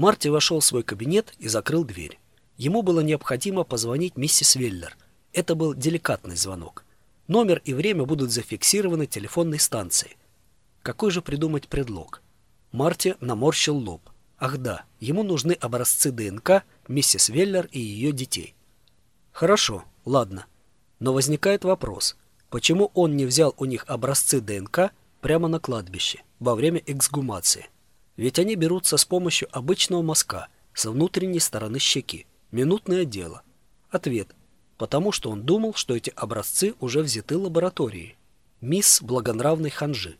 Марти вошел в свой кабинет и закрыл дверь. Ему было необходимо позвонить миссис Веллер. Это был деликатный звонок. Номер и время будут зафиксированы телефонной станцией. Какой же придумать предлог? Марти наморщил лоб. Ах да, ему нужны образцы ДНК миссис Веллер и ее детей. Хорошо, ладно. Но возникает вопрос, почему он не взял у них образцы ДНК прямо на кладбище, во время эксгумации? Ведь они берутся с помощью обычного мазка со внутренней стороны щеки. Минутное дело. Ответ. Потому что он думал, что эти образцы уже взяты лабораторией. Мисс Благонравной Ханжи.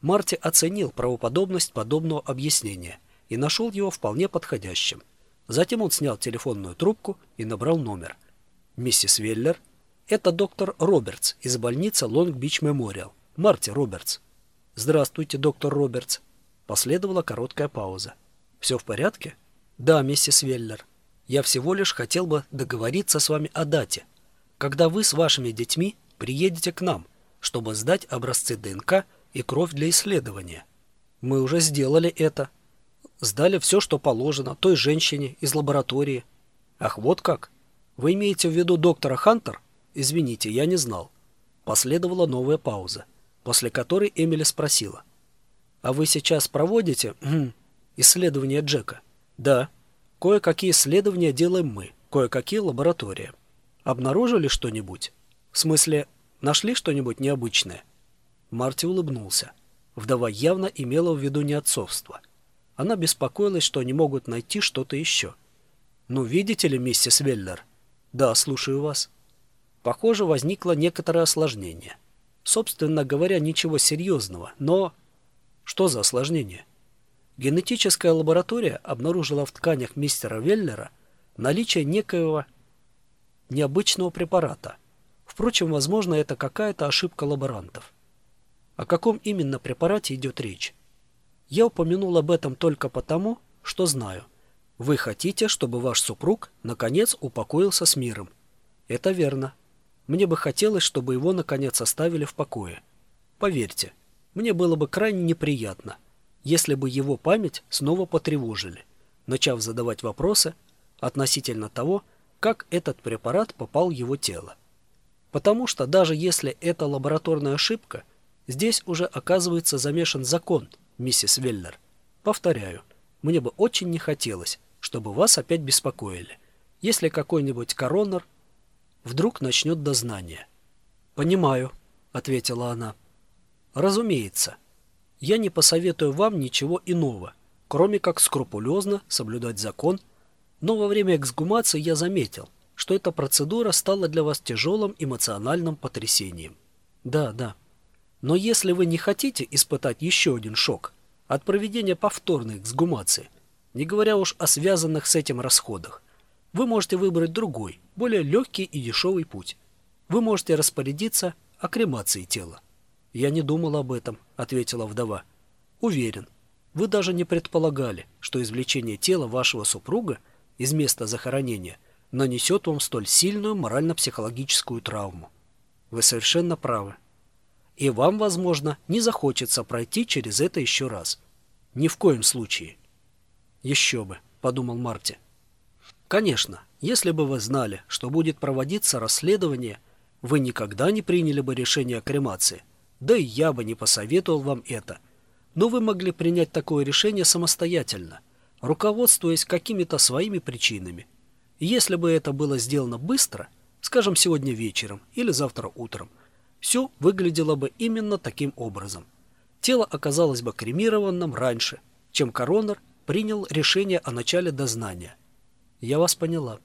Марти оценил правоподобность подобного объяснения и нашел его вполне подходящим. Затем он снял телефонную трубку и набрал номер. «Миссис Веллер?» «Это доктор Робертс из больницы Лонг-Бич Мемориал. Марти Робертс». «Здравствуйте, доктор Робертс». Последовала короткая пауза. «Все в порядке?» «Да, миссис Веллер. Я всего лишь хотел бы договориться с вами о дате, когда вы с вашими детьми приедете к нам, чтобы сдать образцы ДНК и кровь для исследования. Мы уже сделали это. Сдали все, что положено, той женщине из лаборатории. Ах, вот как? Вы имеете в виду доктора Хантер? Извините, я не знал. Последовала новая пауза, после которой Эмили спросила. А вы сейчас проводите исследования Джека? Да. Кое-какие исследования делаем мы, кое-какие лаборатория. Обнаружили что-нибудь? В смысле, нашли что-нибудь необычное? Марти улыбнулся. Вдова явно имела в виду не отцовство. Она беспокоилась, что они могут найти что-то еще. «Ну, видите ли, миссис Веллер?» «Да, слушаю вас». Похоже, возникло некоторое осложнение. Собственно говоря, ничего серьезного, но... Что за осложнение? Генетическая лаборатория обнаружила в тканях мистера Веллера наличие некоего необычного препарата. Впрочем, возможно, это какая-то ошибка лаборантов. О каком именно препарате идет речь? Я упомянул об этом только потому, что знаю. Вы хотите, чтобы ваш супруг наконец упокоился с миром. Это верно. Мне бы хотелось, чтобы его наконец оставили в покое. Поверьте, мне было бы крайне неприятно, если бы его память снова потревожили, начав задавать вопросы относительно того, как этот препарат попал в его тело. Потому что даже если это лабораторная ошибка – Здесь уже оказывается замешан закон, миссис Веллер. Повторяю, мне бы очень не хотелось, чтобы вас опять беспокоили, если какой-нибудь коронер вдруг начнет дознание. «Понимаю», — ответила она. «Разумеется, я не посоветую вам ничего иного, кроме как скрупулезно соблюдать закон, но во время эксгумации я заметил, что эта процедура стала для вас тяжелым эмоциональным потрясением. Да, да, но если вы не хотите испытать еще один шок от проведения повторной эксгумации, не говоря уж о связанных с этим расходах, вы можете выбрать другой, более легкий и дешевый путь. Вы можете распорядиться о кремации тела. «Я не думал об этом», — ответила вдова. «Уверен, вы даже не предполагали, что извлечение тела вашего супруга из места захоронения нанесет вам столь сильную морально-психологическую травму. Вы совершенно правы и вам, возможно, не захочется пройти через это еще раз. Ни в коем случае. Еще бы, подумал Марти. Конечно, если бы вы знали, что будет проводиться расследование, вы никогда не приняли бы решение о кремации. Да и я бы не посоветовал вам это. Но вы могли принять такое решение самостоятельно, руководствуясь какими-то своими причинами. если бы это было сделано быстро, скажем, сегодня вечером или завтра утром, все выглядело бы именно таким образом. Тело оказалось бы кремированным раньше, чем коронер принял решение о начале дознания. Я вас поняла.